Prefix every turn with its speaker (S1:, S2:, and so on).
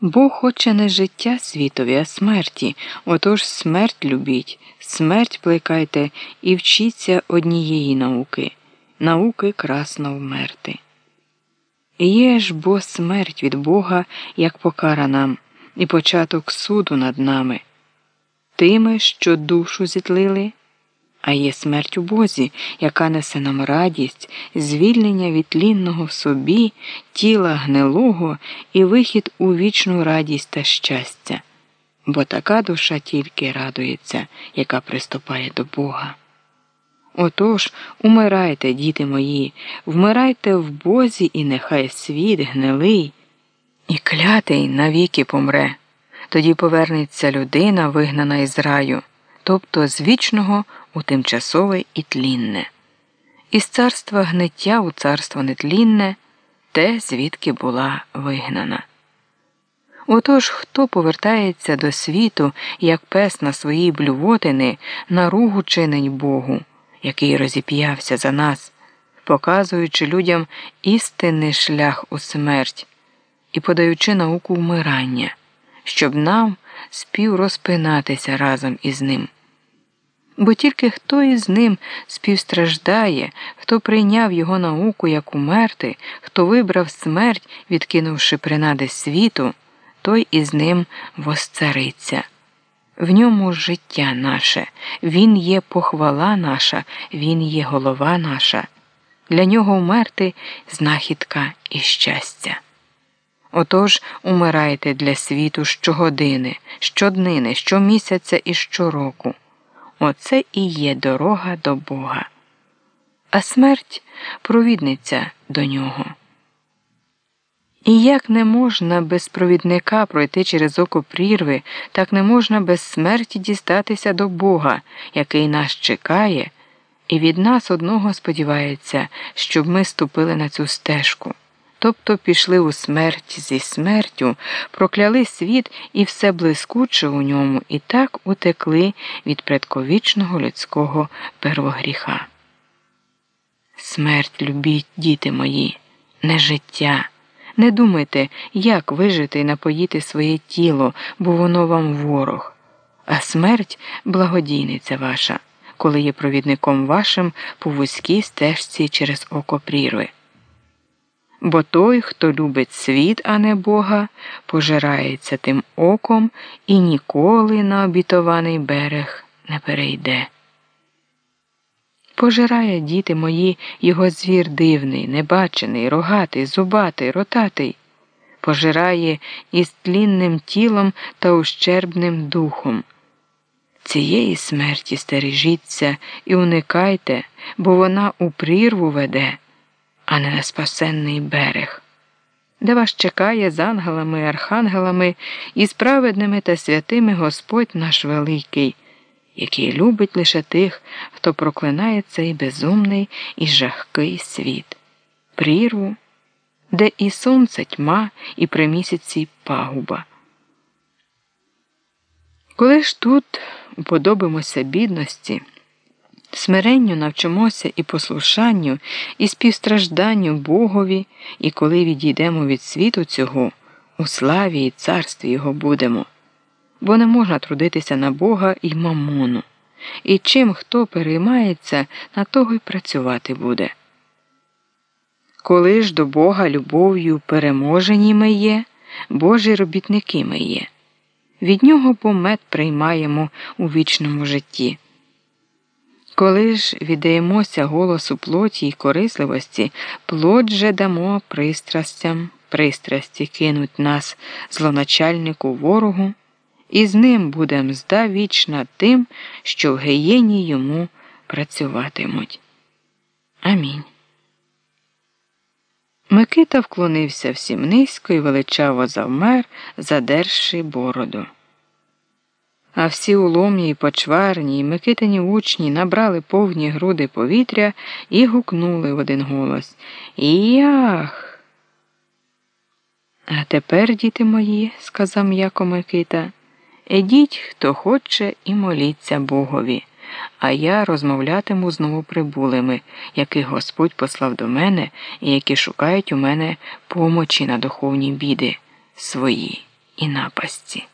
S1: Бог хоче не життя світові, а смерті. Отож смерть любіть, смерть плекайте і вчіться однієї науки науки красно вмерти. Є ж бо смерть від Бога, як покара нам, і початок суду над нами, тими, що душу зітлили, а є смерть у Бозі, яка несе нам радість, звільнення від тлінного в собі, тіла гнилого і вихід у вічну радість та щастя, бо така душа тільки радується, яка приступає до Бога. Отож, умирайте, діти мої, вмирайте в Бозі, і нехай світ гнилий, і клятий навіки помре. Тоді повернеться людина, вигнана із раю, тобто з вічного у тимчасове і тлінне, із царства гниття у царство нетлінне, те, звідки була вигнана. Отож, хто повертається до світу, як пес на свої блювотини, наругу чинить Богу який розіп'явся за нас, показуючи людям істинний шлях у смерть і подаючи науку вмирання, щоб нам співрозпинатися разом із ним. Бо тільки хто із ним співстраждає, хто прийняв його науку як умерти, хто вибрав смерть, відкинувши принади світу, той із ним восцариться. В ньому життя наше, Він є похвала наша, Він є голова наша. Для нього вмерти знахідка і щастя. Отож умирайте для світу щогодини, щоднини, щомісяця і щороку. Оце і є дорога до Бога. А смерть провідниця до нього. І як не можна без провідника пройти через око прірви, так не можна без смерті дістатися до Бога, який нас чекає, і від нас одного сподівається, щоб ми ступили на цю стежку. Тобто пішли у смерть зі смертю, прокляли світ і все блискуче у ньому, і так утекли від предковічного людського первогріха. Смерть любіть, діти мої, не життя. Не думайте, як вижити і напоїти своє тіло, бо воно вам ворог, а смерть благодійниця ваша, коли є провідником вашим по вузькій стежці через око прірви. Бо той, хто любить світ, а не Бога, пожирається тим оком і ніколи на обітований берег не перейде. Пожирає, діти мої, його звір дивний, небачений, рогатий, зубатий, ротатий, пожирає із тлінним тілом та ущербним духом. Цієї смерті стережіться і уникайте, бо вона у прірву веде, а не на спасенний берег, де вас чекає з ангелами архангелами і справедними та святими Господь наш Великий який любить лише тих, хто проклинає цей безумний і жахкий світ, прірву, де і сонце тьма, і при місяці пагуба. Коли ж тут уподобимося бідності, смиренню навчимося і послушанню, і співстражданню Богові, і коли відійдемо від світу цього, у славі і царстві його будемо бо не можна трудитися на Бога і мамону, і чим хто переймається, на того й працювати буде. Коли ж до Бога любов'ю переможені ми є, Божі робітники ми є, від нього помет приймаємо у вічному житті. Коли ж віддаємося голосу плоті й корисливості, плоть же дамо пристрастям, пристрасті кинуть нас злоначальнику ворогу і з ним буде мзда вічна тим, що в геєні йому працюватимуть. Амінь. Микита вклонився всім низько і величаво завмер, задерши бороду. А всі уломні й почварні, і Микитині учні набрали повні груди повітря і гукнули в один голос Ях. А тепер, діти мої, сказав м'яко Микита. Ідіть, хто хоче, і моліться Богові, а я розмовлятиму з новоприбулими, яких Господь послав до мене і які шукають у мене помочі на духовні біди свої і напасті.